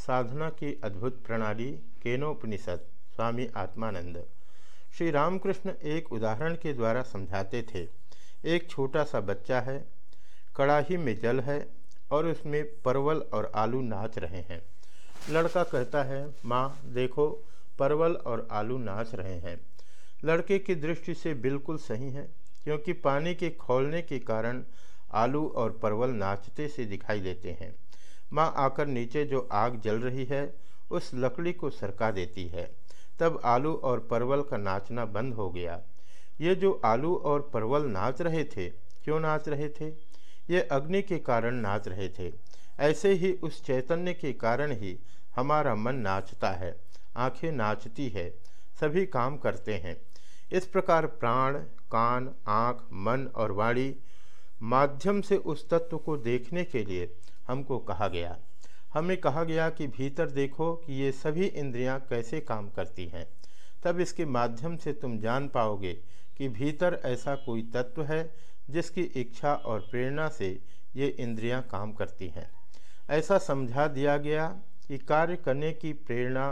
साधना की अद्भुत प्रणाली, केनोपनिषद, स्वामी आत्मानंद। श्री रामकृष्ण एक उदाहरण के द्वारा समझाते थे। एक छोटा सा बच्चा है, कड़ाही में जल है और उसमें परवल और आलू नाच रहे हैं। लड़का कहता है, माँ, देखो, परवल और आलू नाच रहे हैं। लड़के की दृष्टि से बिल्कुल सही है, क्योंकि पानी के खोलने के कारण आलू और परवल नाचते से दिखाई देते हैं। माँ आकर नीचे जो आग जल रही है, उस लकड़ी को सरका देती है। तब आलू और परवल का नाचना बंद हो गया। ये जो आलू और परवल नाच रहे थे, क्यों नाच रहे थे? ये अग्नि के कारण नाच रहे थे। ऐसे ही उस चैतन्य के कारण ही हमारा मन नाचता है, आँखें नाचती है, सभी काम करते हैं। इस प्रकार प्राण, कान, आँख, मन और वाणी माध्यम से उस तत्व को देखने के लिए हमको कहा गया। हमें कहा गया कि भीतर देखो कि ये सभी इंद्रियाँ कैसे काम करती हैं। तब इसके माध्यम से तुम जान पाओगे कि भीतर ऐसा कोई तत्व है जिसकी इच्छा और प्रेरणा से ये इंद्रियाँ काम करती हैं। ऐसा समझा दिया गया कि कार्य करने की प्रेरणा,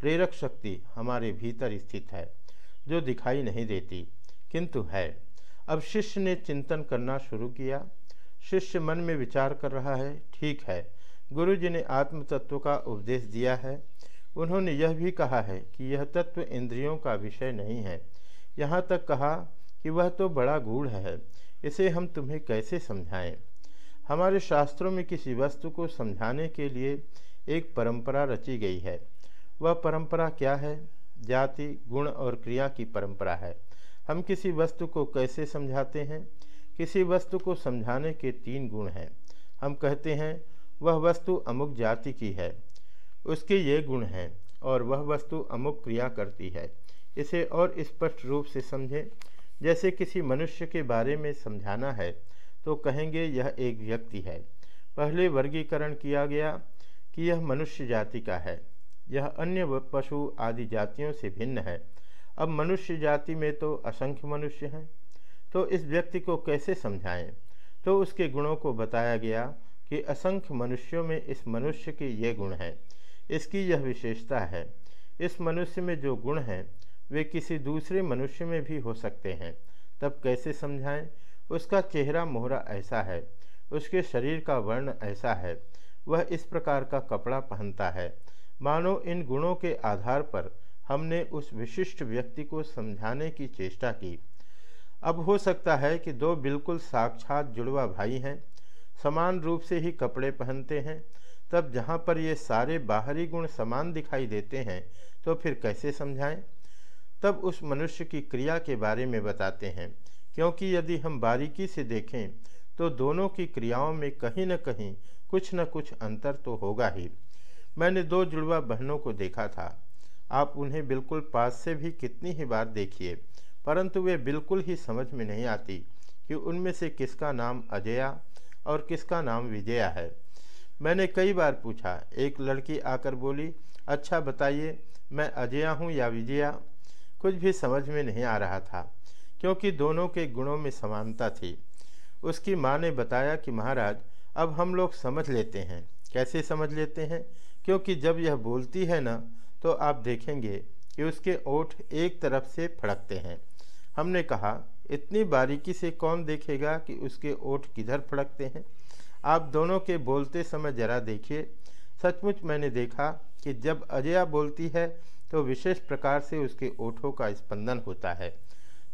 प्रेरक शक्ति हमारे भीतर स्थित है, जो दिखाई नहीं देती, किंतु है। अब शिष्य ने चिंतन करना शुरू किया। शिष्य मन में विचार कर रहा है, ठीक है गुरु जी ने आत्म तत्व का उपदेश दिया है। उन्होंने यह भी कहा है कि यह तत्व इंद्रियों का विषय नहीं है। यहाँ तक कहा कि वह तो बड़ा गूढ़ है, इसे हम तुम्हें कैसे समझाएँ? हमारे शास्त्रों में किसी वस्तु को समझाने के लिए एक परंपरा रची गई है। वह परंपरा क्या है? जाति, गुण और क्रिया की परंपरा है। हम किसी वस्तु को कैसे समझाते हैं? किसी वस्तु को समझाने के तीन गुण हैं। हम कहते हैं, वह वस्तु अमुक जाति की है। उसके ये गुण हैं और वह वस्तु अमुक क्रिया करती है। इसे और स्पष्ट रूप से समझें। जैसे किसी मनुष्य के बारे में समझाना है तो कहेंगे, यह एक व्यक्ति है। पहले वर्गीकरण किया गया कि यह मनुष्य जाति का है। यह अन्य पशु आदि जातियों से भिन्न है। अब मनुष्य जाति में तो असंख्य मनुष्य हैं। तो इस व्यक्ति को कैसे समझाएँ? तो उसके गुणों को बताया गया कि असंख्य मनुष्यों में इस मनुष्य के ये गुण हैं। इसकी यह विशेषता है, इस मनुष्य में जो गुण हैं, वे किसी दूसरे मनुष्य में भी हो सकते हैं। तब कैसे समझाएँ? उसका चेहरा मोहरा ऐसा है, उसके शरीर का वर्ण ऐसा है, वह इस प्रकार का कपड़ा पहनता है। मानो इन गुणों के आधार पर हमने उस विशिष्ट व्यक्ति को समझाने की चेष्टा की। अब हो सकता है कि दो बिल्कुल साक्षात जुड़वा भाई हैं, समान रूप से ही कपड़े पहनते हैं। तब जहाँ पर ये सारे बाहरी गुण समान दिखाई देते हैं तो फिर कैसे समझाएँ? तब उस मनुष्य की क्रिया के बारे में बताते हैं। क्योंकि यदि हम बारीकी से देखें तो दोनों की क्रियाओं में कहीं न कहीं कुछ न कुछ अंतर तो होगा ही। मैंने दो जुड़वा बहनों को देखा था। आप उन्हें बिल्कुल पास से भी कितनी ही बार देखिए, परंतु वे बिल्कुल ही समझ में नहीं आती कि उनमें से किसका नाम अजया और किसका नाम विजया है। मैंने कई बार पूछा, एक लड़की आकर बोली अच्छा बताइए, मैं अजया हूँ या विजया? कुछ भी समझ में नहीं आ रहा था, क्योंकि दोनों के गुणों में समानता थी। उसकी माँ ने बताया कि, महाराज, अब हम लोग समझ लेते हैं। कैसे समझ लेते हैं? क्योंकि जब यह बोलती है ना तो आप देखेंगे कि उसके ओठ एक तरफ़ से फड़कते हैं। हमने कहा, इतनी बारीकी से कौन देखेगा कि उसके ओठ किधर फड़कते हैं? आप दोनों के बोलते समय जरा देखिए। सचमुच मैंने देखा कि जब अजया बोलती है तो विशेष प्रकार से उसके ओठों का स्पंदन होता है।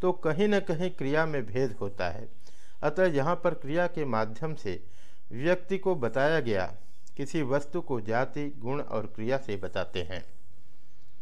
तो कहीं न कहीं क्रिया में भेद होता है। अतः यहाँ पर क्रिया के माध्यम से व्यक्ति को बताया गया, किसी वस्तु को जाति, गुण और क्रिया से बताते हैं।